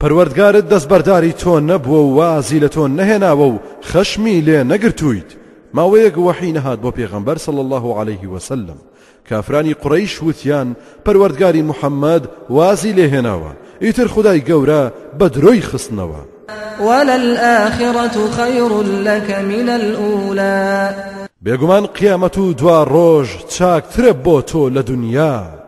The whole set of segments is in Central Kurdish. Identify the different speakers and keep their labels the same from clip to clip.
Speaker 1: پەروەردگارت دەستبەرداری تۆ نەبووە و وازی لە تۆ نەهێناوە و خەشمی لێ نەگرتوویت، ماوەیەک وەحی نەهات بۆ پێغەمبەر صلی اللە علیه وسلم، کافرانی قوڕەیش وتیان پەروەردگاری محمد وازی لێ هێناوە، ئیتر خودای گەورە بە درۆی خستنەوە.
Speaker 2: وللآخرة خیر لک من الأولی
Speaker 1: بێگومان قیامەت و دواڕۆژ چاکترە بۆ تۆ لە دونیا.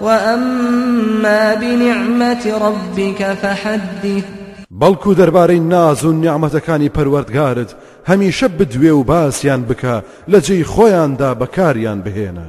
Speaker 2: وَأَمَّا بِنِعْمَةِ رَبِّکَ فَحَدِّثْ
Speaker 1: بەڵکو دەربارەی ناز و نیعمەتەکانی پەروەردگارت هەمیشە بدوێ و باسیان بکە لە جێی خۆیاندا بەکاریان بهێنە.